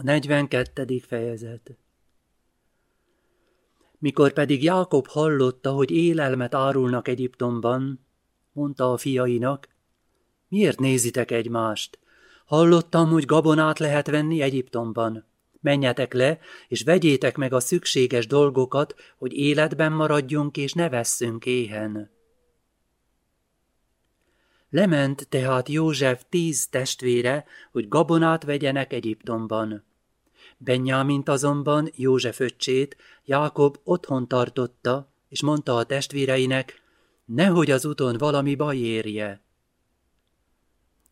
A 42. fejezet Mikor pedig Jákob hallotta, hogy élelmet árulnak Egyiptomban, mondta a fiainak, miért nézitek egymást? Hallottam, hogy gabonát lehet venni Egyiptomban. Menjetek le, és vegyétek meg a szükséges dolgokat, hogy életben maradjunk és ne vesszünk éhen. Lement tehát József tíz testvére, hogy gabonát vegyenek Egyiptomban. Benyámint azonban József öccsét Jákob otthon tartotta, és mondta a testvéreinek, nehogy az úton valami baj érje.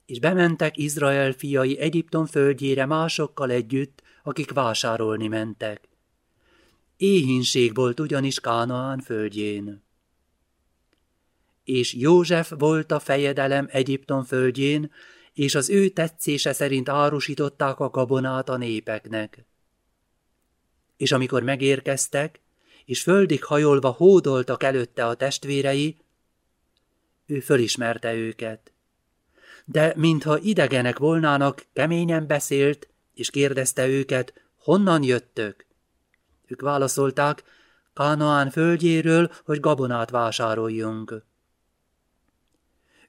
És bementek Izrael fiai Egyiptom földjére másokkal együtt, akik vásárolni mentek. Éhínség volt ugyanis Kánaán földjén. És József volt a fejedelem Egyiptom földjén, és az ő tetszése szerint árusították a gabonát a népeknek. És amikor megérkeztek, és földig hajolva hódoltak előtte a testvérei, ő fölismerte őket. De mintha idegenek volnának, keményen beszélt, és kérdezte őket, honnan jöttök? Ők válaszolták, Kánaán földjéről, hogy gabonát vásároljunk.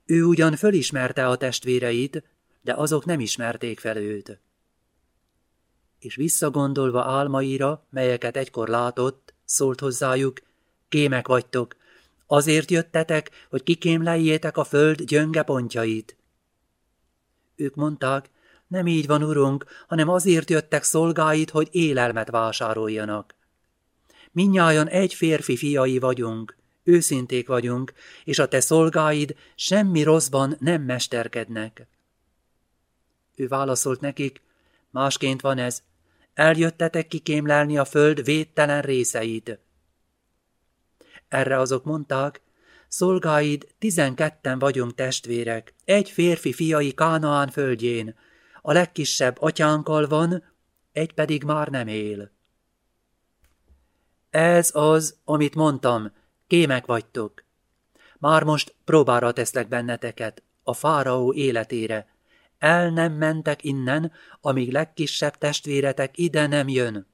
Ő ugyan fölismerte a testvéreit, de azok nem ismerték fel őt. És visszagondolva álmaira, melyeket egykor látott, szólt hozzájuk, kémek vagytok, azért jöttetek, hogy kikémleljétek a föld gyönge pontjait. Ők mondták, nem így van, urunk, hanem azért jöttek szolgáit, hogy élelmet vásároljanak. Minnyájan egy férfi fiai vagyunk, őszinték vagyunk, és a te szolgáid semmi rosszban nem mesterkednek. Ő válaszolt nekik, másként van ez, eljöttetek kikémlelni a föld védtelen részeit. Erre azok mondták, szolgáid tizenketten vagyunk testvérek, egy férfi fiai Kánaán földjén, a legkisebb atyánkkal van, egy pedig már nem él. Ez az, amit mondtam, kémek vagytok. Már most próbára teszlek benneteket, a fáraó életére. El nem mentek innen, amíg legkisebb testvéretek ide nem jön.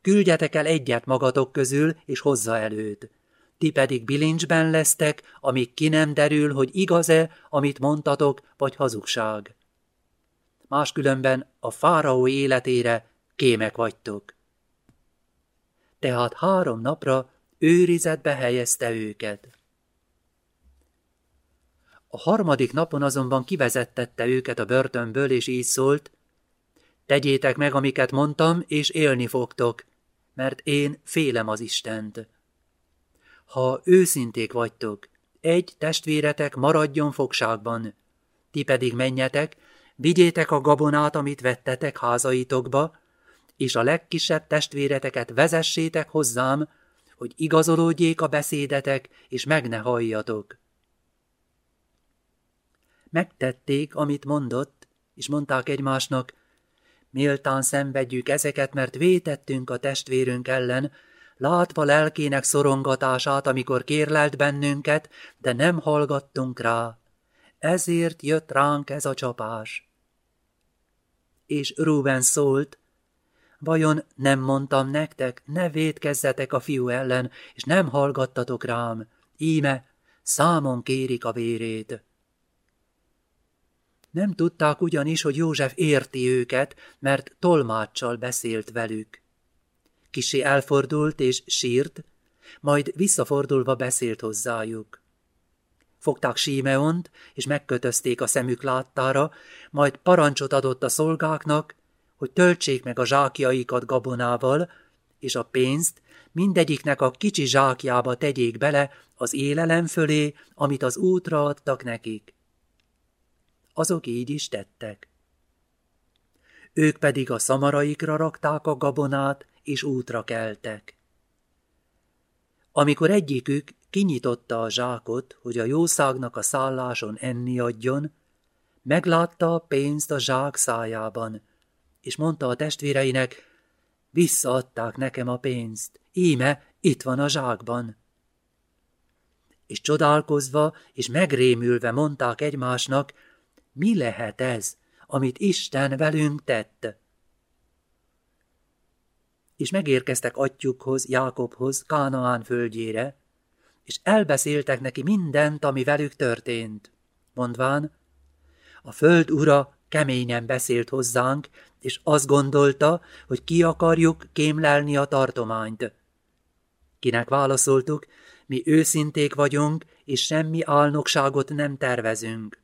Küldjetek el egyet magatok közül, és hozza előt. Ti pedig bilincsben lesztek, amíg ki nem derül, hogy igaz-e, amit mondtatok, vagy hazugság. Máskülönben a fáraó életére kémek vagytok. Tehát három napra őrizetbe helyezte őket. A harmadik napon azonban kivezettette őket a börtönből, és így szólt, tegyétek meg, amiket mondtam, és élni fogtok, mert én félem az Istent. Ha őszinték vagytok, egy testvéretek maradjon fogságban, ti pedig menjetek, vigyétek a gabonát, amit vettetek házaitokba, és a legkisebb testvéreteket vezessétek hozzám, hogy igazolódjék a beszédetek, és meg ne halljatok. Megtették, amit mondott, és mondták egymásnak, méltán szenvedjük ezeket, mert vétettünk a testvérünk ellen, látva lelkének szorongatását, amikor kérlelt bennünket, de nem hallgattunk rá. Ezért jött ránk ez a csapás. És Ruben szólt, Vajon nem mondtam nektek, ne védkezzetek a fiú ellen, és nem hallgattatok rám? Íme, számon kérik a vérét. Nem tudták ugyanis, hogy József érti őket, mert tolmáccsal beszélt velük. Kisé elfordult és sírt, majd visszafordulva beszélt hozzájuk. Fogták Símeont, és megkötözték a szemük láttára, majd parancsot adott a szolgáknak, hogy töltsék meg a zsákjaikat gabonával, és a pénzt mindegyiknek a kicsi zsákjába tegyék bele az élelem fölé, amit az útra adtak nekik. Azok így is tettek. Ők pedig a szamaraikra rakták a gabonát, és útra keltek. Amikor egyikük kinyitotta a zsákot, hogy a jószágnak a szálláson enni adjon, meglátta a pénzt a zsák szájában, és mondta a testvéreinek, visszaadták nekem a pénzt, íme itt van a zsákban. És csodálkozva és megrémülve mondták egymásnak, mi lehet ez, amit Isten velünk tett. és megérkeztek atyukhoz, Jákobhoz, Kánaán földjére, és elbeszéltek neki mindent, ami velük történt, mondván, a föld ura keményen beszélt hozzánk, és azt gondolta, hogy ki akarjuk kémlelni a tartományt. Kinek válaszoltuk, mi őszinték vagyunk, és semmi álnokságot nem tervezünk.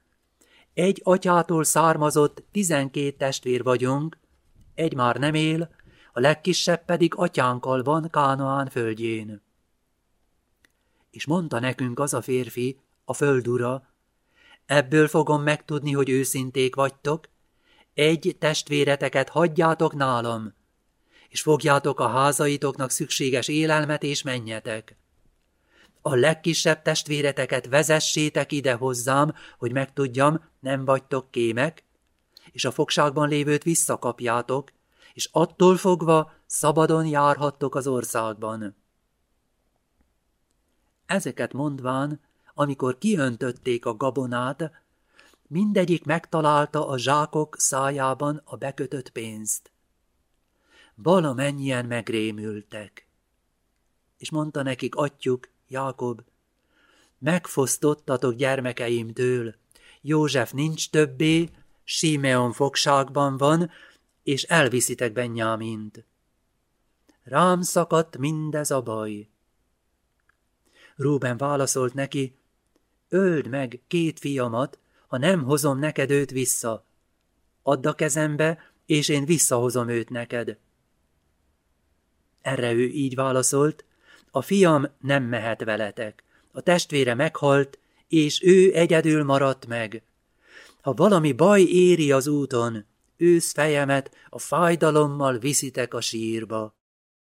Egy atyától származott tizenkét testvér vagyunk, egy már nem él, a legkisebb pedig atyánkkal van Kánaán földjén. És mondta nekünk az a férfi, a földura, ebből fogom megtudni, hogy őszinték vagytok, egy testvéreteket hagyjátok nálam, és fogjátok a házaitoknak szükséges élelmet, és menjetek. A legkisebb testvéreteket vezessétek ide hozzám, hogy megtudjam, nem vagytok kémek, és a fogságban lévőt visszakapjátok, és attól fogva szabadon járhattok az országban. Ezeket mondván, amikor kiöntötték a gabonát, mindegyik megtalálta a zsákok szájában a bekötött pénzt. Valamennyien megrémültek. És mondta nekik atyuk, Jákob, megfosztottatok gyermekeimtől, József nincs többé, Simeon fogságban van, és elviszitek Benyámint. Rám szakadt mindez a baj. Rúben válaszolt neki, öld meg két fiamat, ha nem hozom neked őt vissza. Add a kezembe, és én visszahozom őt neked. Erre ő így válaszolt, a fiam nem mehet veletek. A testvére meghalt, és ő egyedül maradt meg. Ha valami baj éri az úton, ősz fejemet a fájdalommal viszitek a sírba.